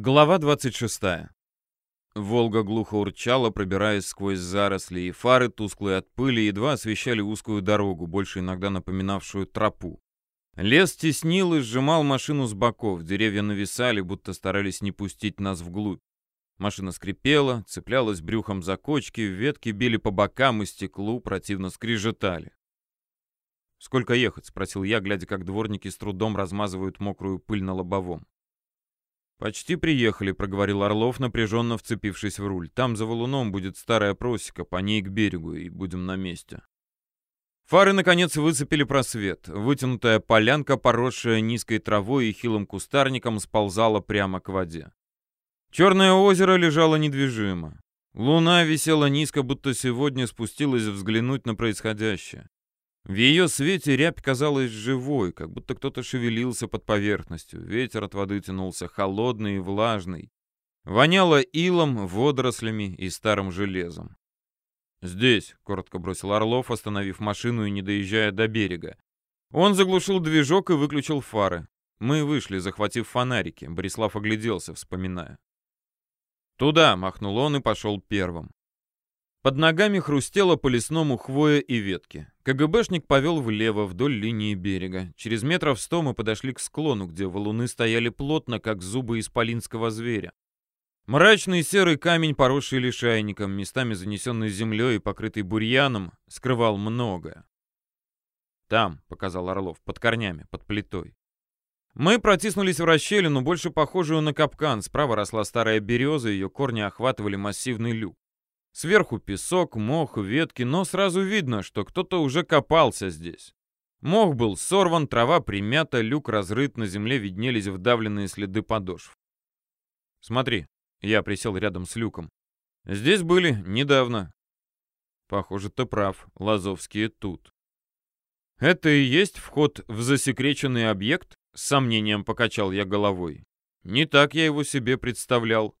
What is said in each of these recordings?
Глава 26. Волга глухо урчала, пробираясь сквозь заросли, и фары, тусклые от пыли, едва освещали узкую дорогу, больше иногда напоминавшую тропу. Лес теснил и сжимал машину с боков, деревья нависали, будто старались не пустить нас вглубь. Машина скрипела, цеплялась брюхом за кочки, ветки били по бокам и стеклу, противно скрежетали. «Сколько ехать?» — спросил я, глядя, как дворники с трудом размазывают мокрую пыль на лобовом. «Почти приехали», — проговорил Орлов, напряженно вцепившись в руль. «Там за валуном будет старая просека, по ней к берегу, и будем на месте». Фары, наконец, выцепили просвет. Вытянутая полянка, поросшая низкой травой и хилым кустарником, сползала прямо к воде. Черное озеро лежало недвижимо. Луна висела низко, будто сегодня спустилась взглянуть на происходящее. В ее свете рябь казалась живой, как будто кто-то шевелился под поверхностью. Ветер от воды тянулся холодный и влажный. Воняло илом, водорослями и старым железом. «Здесь», — коротко бросил Орлов, остановив машину и не доезжая до берега. Он заглушил движок и выключил фары. Мы вышли, захватив фонарики. Борислав огляделся, вспоминая. «Туда!» — махнул он и пошел первым. Под ногами хрустело по лесному хвоя и ветки. КГБшник повел влево вдоль линии берега. Через метров сто мы подошли к склону, где валуны стояли плотно, как зубы исполинского зверя. Мрачный серый камень, поросший лишайником, местами занесенный землей и покрытый бурьяном, скрывал многое. «Там», — показал Орлов, — «под корнями, под плитой». Мы протиснулись в расщелину, больше похожую на капкан. Справа росла старая береза, ее корни охватывали массивный люк. Сверху песок, мох, ветки, но сразу видно, что кто-то уже копался здесь. Мох был сорван, трава примята, люк разрыт, на земле виднелись вдавленные следы подошв. «Смотри», — я присел рядом с люком. «Здесь были недавно». «Похоже, ты прав, Лазовские тут». «Это и есть вход в засекреченный объект?» — с сомнением покачал я головой. «Не так я его себе представлял».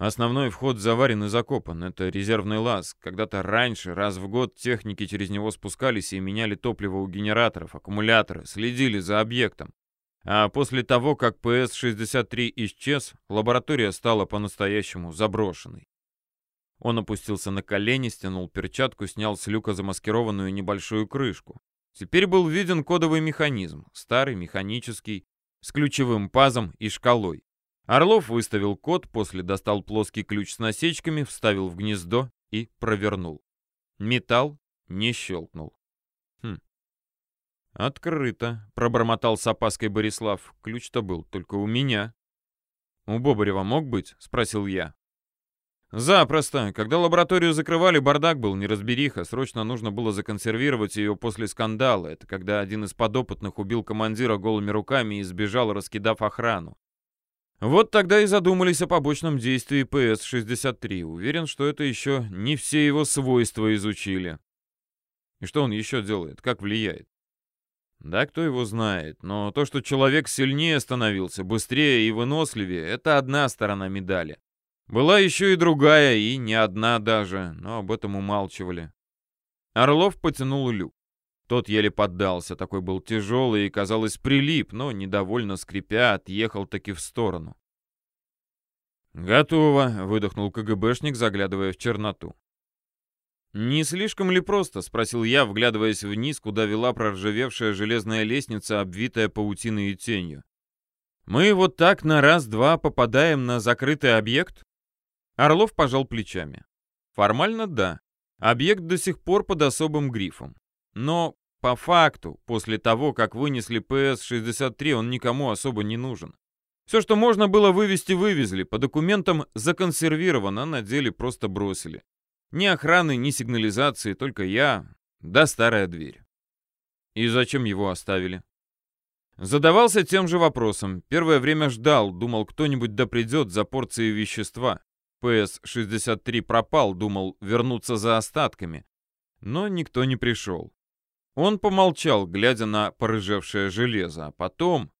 Основной вход заварен и закопан. Это резервный лаз. Когда-то раньше, раз в год, техники через него спускались и меняли топливо у генераторов, аккумуляторы, следили за объектом. А после того, как ПС-63 исчез, лаборатория стала по-настоящему заброшенной. Он опустился на колени, стянул перчатку, снял с люка замаскированную небольшую крышку. Теперь был виден кодовый механизм, старый, механический, с ключевым пазом и шкалой. Орлов выставил код, после достал плоский ключ с насечками, вставил в гнездо и провернул. Металл не щелкнул. Хм. «Открыто», — пробормотал с опаской Борислав. «Ключ-то был только у меня». «У Бобарева мог быть?» — спросил я. «Запросто. Когда лабораторию закрывали, бардак был, неразбериха. Срочно нужно было законсервировать ее после скандала. Это когда один из подопытных убил командира голыми руками и сбежал, раскидав охрану. Вот тогда и задумались о побочном действии ПС-63. Уверен, что это еще не все его свойства изучили. И что он еще делает? Как влияет? Да, кто его знает. Но то, что человек сильнее становился, быстрее и выносливее, это одна сторона медали. Была еще и другая, и не одна даже, но об этом умалчивали. Орлов потянул люк. Тот еле поддался, такой был тяжелый и, казалось, прилип, но, недовольно скрипя, отъехал таки в сторону. «Готово», — выдохнул КГБшник, заглядывая в черноту. «Не слишком ли просто?» — спросил я, вглядываясь вниз, куда вела проржавевшая железная лестница, обвитая паутиной и тенью. «Мы вот так на раз-два попадаем на закрытый объект?» Орлов пожал плечами. «Формально да. Объект до сих пор под особым грифом. Но по факту, после того, как вынесли ПС-63, он никому особо не нужен. Все, что можно было вывести, вывезли, по документам законсервировано, на деле просто бросили. Ни охраны, ни сигнализации, только я, да старая дверь. И зачем его оставили? Задавался тем же вопросом. Первое время ждал, думал, кто-нибудь да придет за порцией вещества. ПС-63 пропал, думал вернуться за остатками. Но никто не пришел. Он помолчал, глядя на порыжевшее железо, а потом...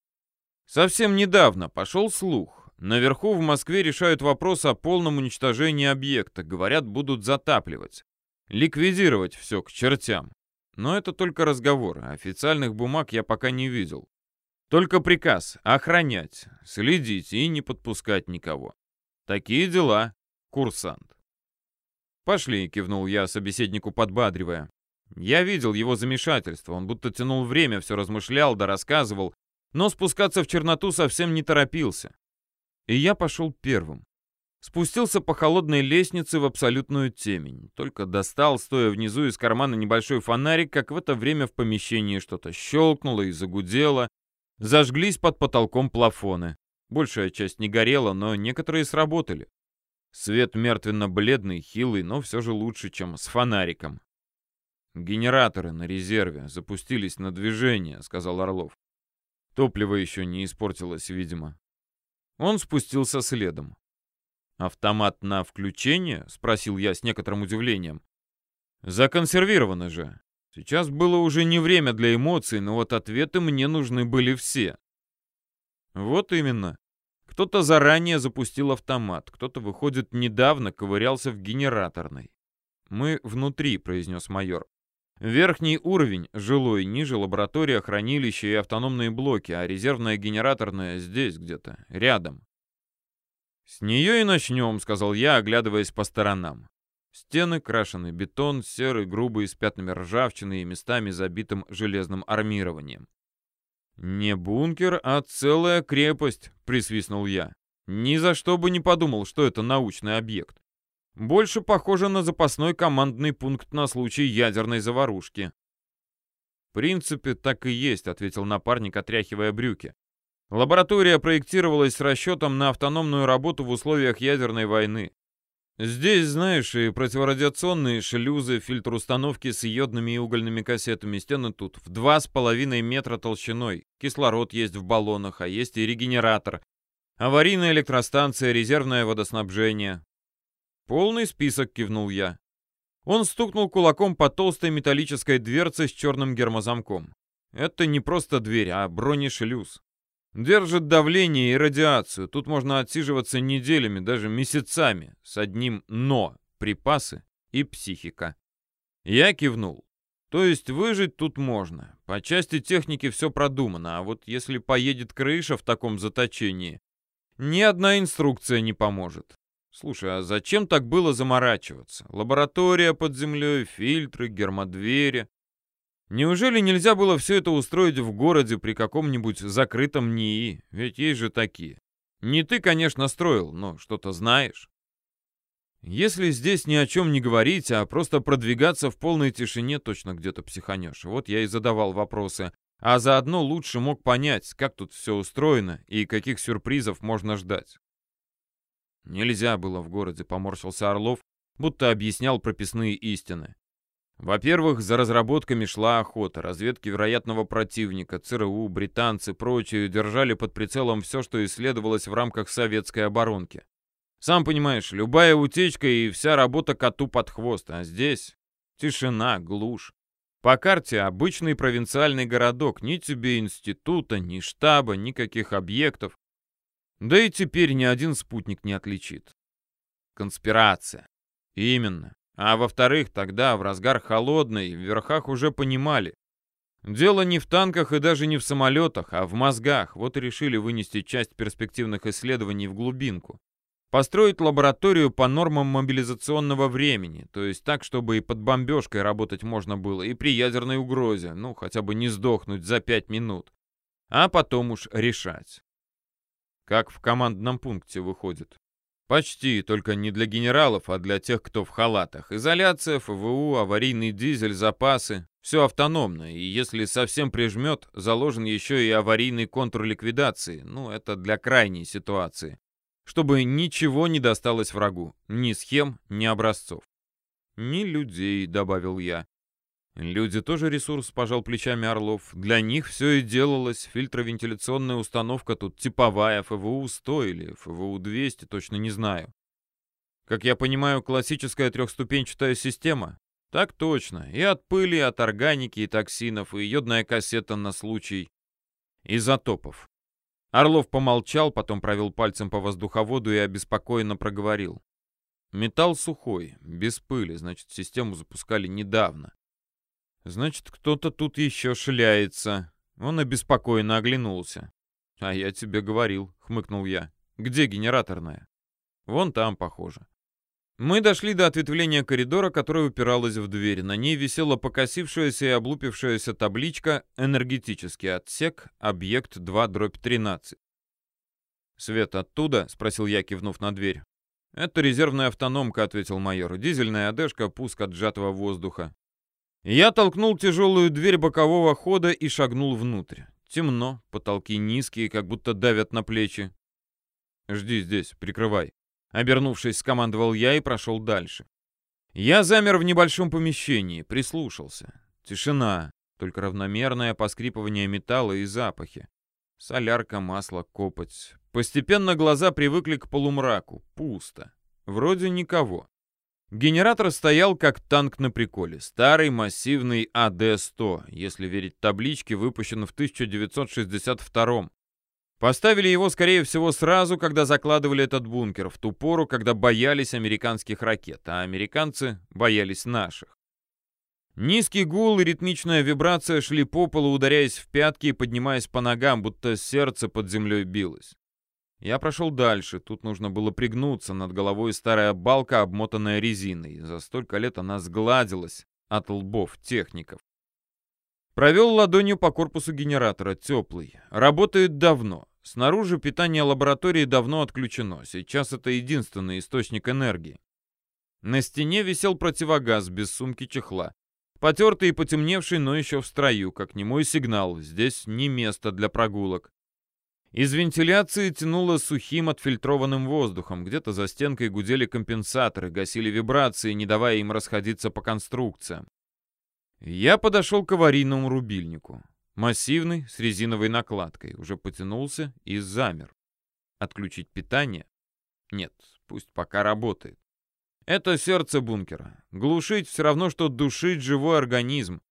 Совсем недавно пошел слух. Наверху в Москве решают вопрос о полном уничтожении объекта. Говорят, будут затапливать. Ликвидировать все к чертям. Но это только разговор. Официальных бумаг я пока не видел. Только приказ — охранять, следить и не подпускать никого. Такие дела, курсант. «Пошли», — кивнул я собеседнику, подбадривая. Я видел его замешательство, он будто тянул время, все размышлял да рассказывал, но спускаться в черноту совсем не торопился. И я пошел первым. Спустился по холодной лестнице в абсолютную темень. Только достал, стоя внизу из кармана небольшой фонарик, как в это время в помещении что-то щелкнуло и загудело. Зажглись под потолком плафоны. Большая часть не горела, но некоторые сработали. Свет мертвенно-бледный, хилый, но все же лучше, чем с фонариком. «Генераторы на резерве запустились на движение», — сказал Орлов. Топливо еще не испортилось, видимо. Он спустился следом. «Автомат на включение?» — спросил я с некоторым удивлением. «Законсервировано же. Сейчас было уже не время для эмоций, но вот ответы мне нужны были все». «Вот именно. Кто-то заранее запустил автомат, кто-то, выходит, недавно ковырялся в генераторной». «Мы внутри», — произнес майор. Верхний уровень, жилой, ниже лаборатория, хранилище и автономные блоки, а резервная генераторная здесь где-то, рядом. «С нее и начнем», — сказал я, оглядываясь по сторонам. Стены крашеный бетон, серый, грубый, с пятнами ржавчины и местами забитым железным армированием. «Не бункер, а целая крепость», — присвистнул я. «Ни за что бы не подумал, что это научный объект. Больше похоже на запасной командный пункт на случай ядерной заварушки». «В принципе, так и есть», — ответил напарник, отряхивая брюки. Лаборатория проектировалась с расчетом на автономную работу в условиях ядерной войны. Здесь, знаешь, и противорадиационные шлюзы, фильтр установки с йодными и угольными кассетами, стены тут в два с половиной метра толщиной. Кислород есть в баллонах, а есть и регенератор. Аварийная электростанция, резервное водоснабжение. Полный список, кивнул я. Он стукнул кулаком по толстой металлической дверце с черным гермозамком. Это не просто дверь, а бронешлюз. Держит давление и радиацию. Тут можно отсиживаться неделями, даже месяцами. С одним «но» — припасы и психика. Я кивнул. То есть выжить тут можно. По части техники все продумано, а вот если поедет крыша в таком заточении, ни одна инструкция не поможет. Слушай, а зачем так было заморачиваться? Лаборатория под землей, фильтры, гермодвери. Неужели нельзя было все это устроить в городе при каком-нибудь закрытом НИИ? Ведь есть же такие. Не ты, конечно, строил, но что-то знаешь. Если здесь ни о чем не говорить, а просто продвигаться в полной тишине, точно где-то психанешь. Вот я и задавал вопросы. А заодно лучше мог понять, как тут все устроено и каких сюрпризов можно ждать. Нельзя было в городе, поморщился Орлов, будто объяснял прописные истины. Во-первых, за разработками шла охота. Разведки вероятного противника, ЦРУ, британцы, прочие держали под прицелом все, что исследовалось в рамках советской оборонки. Сам понимаешь, любая утечка и вся работа коту под хвост. А здесь тишина, глушь. По карте обычный провинциальный городок. Ни тебе института, ни штаба, никаких объектов. Да и теперь ни один спутник не отличит. Конспирация. Именно. А во-вторых, тогда, в разгар холодной, в верхах уже понимали. Дело не в танках и даже не в самолетах, а в мозгах. Вот и решили вынести часть перспективных исследований в глубинку. Построить лабораторию по нормам мобилизационного времени, то есть так, чтобы и под бомбежкой работать можно было, и при ядерной угрозе, ну, хотя бы не сдохнуть за пять минут. А потом уж решать. Как в командном пункте выходит. Почти, только не для генералов, а для тех, кто в халатах. Изоляция, ФВУ, аварийный дизель, запасы. Все автономно, и если совсем прижмет, заложен еще и аварийный контур ликвидации. Ну, это для крайней ситуации. Чтобы ничего не досталось врагу. Ни схем, ни образцов. «Ни людей», — добавил я. Люди тоже ресурс, пожал плечами Орлов. Для них все и делалось. Фильтровентиляционная установка тут типовая, ФВУ-100 или ФВУ-200, точно не знаю. Как я понимаю, классическая трехступенчатая система? Так точно. И от пыли, и от органики, и токсинов, и йодная кассета на случай изотопов. Орлов помолчал, потом провел пальцем по воздуховоду и обеспокоенно проговорил. Металл сухой, без пыли, значит, систему запускали недавно. Значит, кто-то тут еще шляется. Он обеспокоенно оглянулся. «А я тебе говорил», — хмыкнул я. «Где генераторная?» «Вон там, похоже». Мы дошли до ответвления коридора, которое упиралось в дверь. На ней висела покосившаяся и облупившаяся табличка «Энергетический отсек, объект 2, дробь 13». «Свет оттуда?» — спросил я, кивнув на дверь. «Это резервная автономка», — ответил майор. «Дизельная одежка, пуск от сжатого воздуха». Я толкнул тяжелую дверь бокового хода и шагнул внутрь. Темно, потолки низкие, как будто давят на плечи. «Жди здесь, прикрывай». Обернувшись, скомандовал я и прошел дальше. Я замер в небольшом помещении, прислушался. Тишина, только равномерное поскрипывание металла и запахи. Солярка, масло, копоть. Постепенно глаза привыкли к полумраку. Пусто. Вроде никого. Генератор стоял как танк на приколе. Старый массивный АД-100, если верить табличке, выпущен в 1962 -м. Поставили его, скорее всего, сразу, когда закладывали этот бункер, в ту пору, когда боялись американских ракет, а американцы боялись наших. Низкий гул и ритмичная вибрация шли по полу, ударяясь в пятки и поднимаясь по ногам, будто сердце под землей билось. Я прошел дальше, тут нужно было пригнуться, над головой старая балка, обмотанная резиной. За столько лет она сгладилась от лбов техников. Провел ладонью по корпусу генератора, теплый. Работает давно. Снаружи питание лаборатории давно отключено. Сейчас это единственный источник энергии. На стене висел противогаз без сумки чехла. Потертый и потемневший, но еще в строю, как немой сигнал. Здесь не место для прогулок. Из вентиляции тянуло сухим отфильтрованным воздухом. Где-то за стенкой гудели компенсаторы, гасили вибрации, не давая им расходиться по конструкциям. Я подошел к аварийному рубильнику. Массивный, с резиновой накладкой. Уже потянулся и замер. Отключить питание? Нет, пусть пока работает. Это сердце бункера. Глушить все равно, что душить живой организм.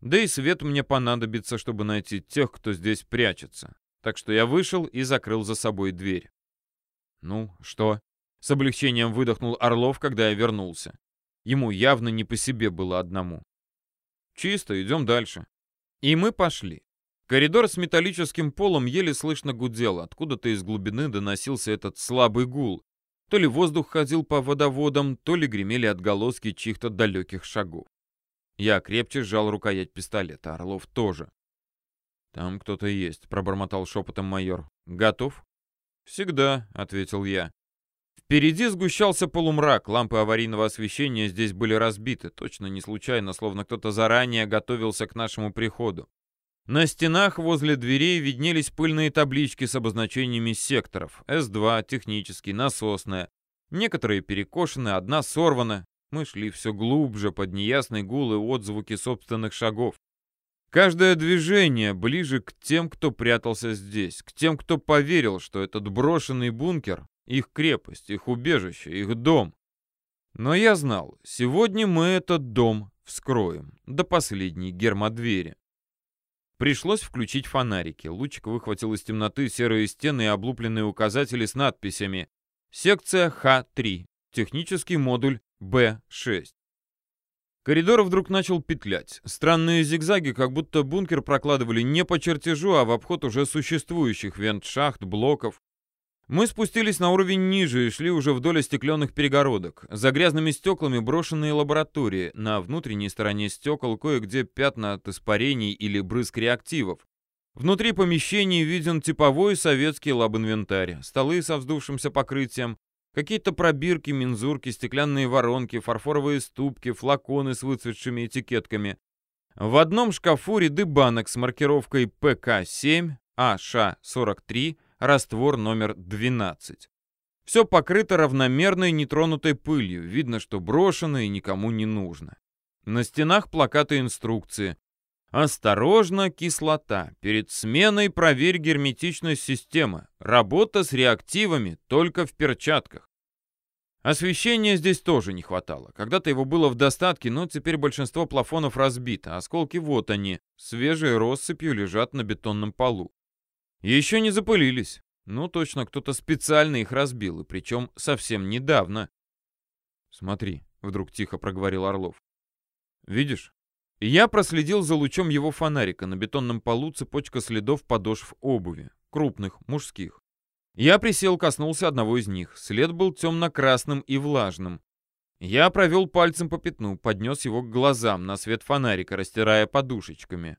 Да и свет мне понадобится, чтобы найти тех, кто здесь прячется. Так что я вышел и закрыл за собой дверь. «Ну, что?» — с облегчением выдохнул Орлов, когда я вернулся. Ему явно не по себе было одному. «Чисто, идем дальше». И мы пошли. Коридор с металлическим полом еле слышно гудел, откуда-то из глубины доносился этот слабый гул. То ли воздух ходил по водоводам, то ли гремели отголоски чьих-то далеких шагов. Я крепче сжал рукоять пистолета, Орлов тоже. «Там кто-то есть», — пробормотал шепотом майор. «Готов?» «Всегда», — ответил я. Впереди сгущался полумрак, лампы аварийного освещения здесь были разбиты, точно не случайно, словно кто-то заранее готовился к нашему приходу. На стенах возле дверей виднелись пыльные таблички с обозначениями секторов. С2, технический, насосная. Некоторые перекошены, одна сорвана. Мы шли все глубже под неясный гул и отзвуки собственных шагов. Каждое движение ближе к тем, кто прятался здесь, к тем, кто поверил, что этот брошенный бункер — их крепость, их убежище, их дом. Но я знал, сегодня мы этот дом вскроем до последней гермодвери. Пришлось включить фонарики. Лучик выхватил из темноты серые стены и облупленные указатели с надписями «Секция Х-3. Технический модуль Б-6». Коридор вдруг начал петлять. Странные зигзаги, как будто бункер прокладывали не по чертежу, а в обход уже существующих вент-шахт, блоков. Мы спустились на уровень ниже и шли уже вдоль остекленных перегородок. За грязными стеклами брошенные лаборатории. На внутренней стороне стекол кое-где пятна от испарений или брызг реактивов. Внутри помещений виден типовой советский лаб-инвентарь. Столы со вздувшимся покрытием, Какие-то пробирки, мензурки, стеклянные воронки, фарфоровые ступки, флаконы с выцветшими этикетками. В одном шкафу ряды банок с маркировкой ПК-7, АШ-43, раствор номер 12. Все покрыто равномерной нетронутой пылью, видно, что брошено и никому не нужно. На стенах плакаты инструкции. Осторожно, кислота. Перед сменой проверь герметичность системы. Работа с реактивами только в перчатках. Освещения здесь тоже не хватало. Когда-то его было в достатке, но теперь большинство плафонов разбито. Осколки вот они, свежие россыпью лежат на бетонном полу. Еще не запылились. Ну, точно, кто-то специально их разбил, и причем совсем недавно. «Смотри», — вдруг тихо проговорил Орлов. «Видишь? Я проследил за лучом его фонарика. На бетонном полу цепочка следов подошв обуви. Крупных, мужских. Я присел, коснулся одного из них. След был темно-красным и влажным. Я провел пальцем по пятну, поднес его к глазам на свет фонарика, растирая подушечками.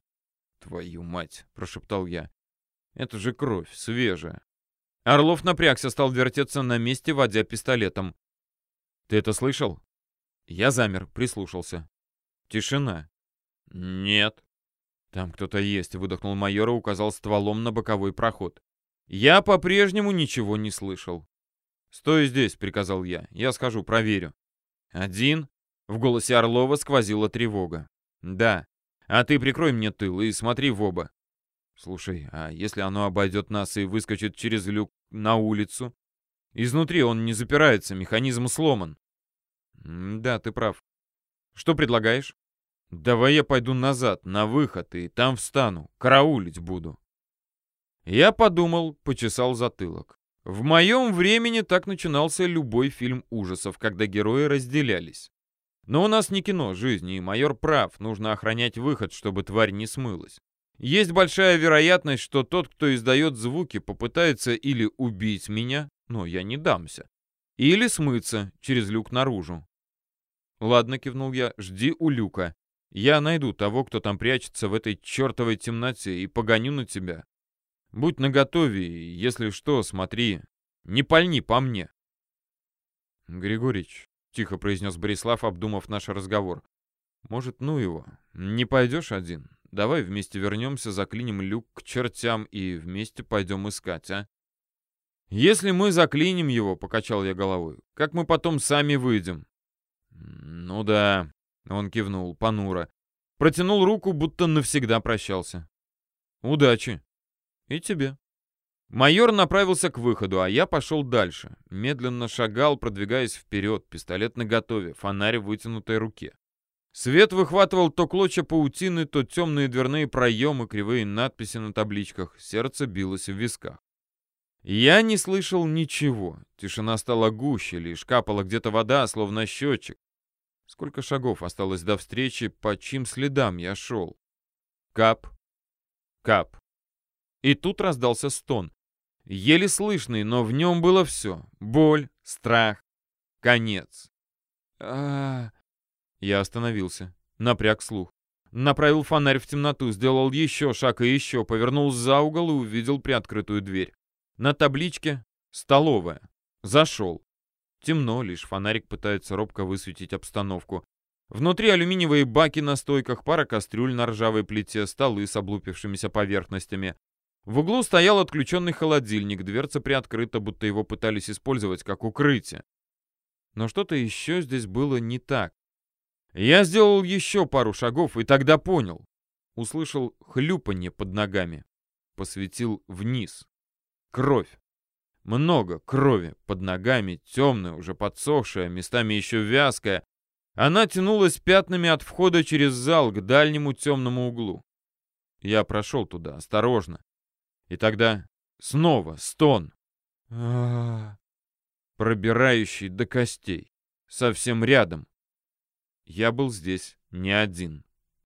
«Твою мать!» — прошептал я. «Это же кровь, свежая». Орлов напрягся, стал вертеться на месте, водя пистолетом. «Ты это слышал?» Я замер, прислушался. Тишина. «Нет». «Там кто-то есть», — выдохнул майор и указал стволом на боковой проход. Я по-прежнему ничего не слышал. «Стой здесь», — приказал я. «Я схожу, проверю». «Один?» — в голосе Орлова сквозила тревога. «Да. А ты прикрой мне тыл и смотри в оба». «Слушай, а если оно обойдет нас и выскочит через люк на улицу?» «Изнутри он не запирается, механизм сломан». «Да, ты прав. Что предлагаешь?» «Давай я пойду назад, на выход, и там встану. Караулить буду». Я подумал, почесал затылок. В моем времени так начинался любой фильм ужасов, когда герои разделялись. Но у нас не кино, жизнь, и майор прав, нужно охранять выход, чтобы тварь не смылась. Есть большая вероятность, что тот, кто издает звуки, попытается или убить меня, но я не дамся, или смыться через люк наружу. «Ладно», — кивнул я, — «жди у люка. Я найду того, кто там прячется в этой чертовой темноте, и погоню на тебя. Будь наготове, если что, смотри, не пальни по мне». «Григорич», — тихо произнес Борислав, обдумав наш разговор, — «может, ну его, не пойдешь один? Давай вместе вернемся, заклиним люк к чертям и вместе пойдем искать, а?» «Если мы заклиним его», — покачал я головой, — «как мы потом сами выйдем?» «Ну да», — он кивнул, понуро. Протянул руку, будто навсегда прощался. «Удачи!» «И тебе». Майор направился к выходу, а я пошел дальше. Медленно шагал, продвигаясь вперед, пистолет наготове, фонарь в вытянутой руке. Свет выхватывал то клочья паутины, то темные дверные проемы, кривые надписи на табличках. Сердце билось в висках. Я не слышал ничего. Тишина стала гуще, лишь капала где-то вода, словно счетчик. Сколько шагов осталось до встречи, по чьим следам я шел? Кап, кап. И тут раздался стон. Еле слышный, но в нем было все. Боль, страх, конец. Я остановился, напряг слух. Направил фонарь в темноту, сделал еще шаг и еще, повернул за угол и увидел приоткрытую дверь. На табличке «Столовая». Зашел. Темно, лишь фонарик пытается робко высветить обстановку. Внутри алюминиевые баки на стойках, пара кастрюль на ржавой плите, столы с облупившимися поверхностями. В углу стоял отключенный холодильник, дверца приоткрыта, будто его пытались использовать как укрытие. Но что-то еще здесь было не так. Я сделал еще пару шагов и тогда понял. Услышал хлюпанье под ногами. Посветил вниз. Кровь. Много крови под ногами, темная, уже подсохшая, местами еще вязкая. Она тянулась пятнами от входа через зал к дальнему темному углу. Я прошел туда, осторожно. И тогда снова стон. Пробирающий до костей. Совсем рядом. Я был здесь не один.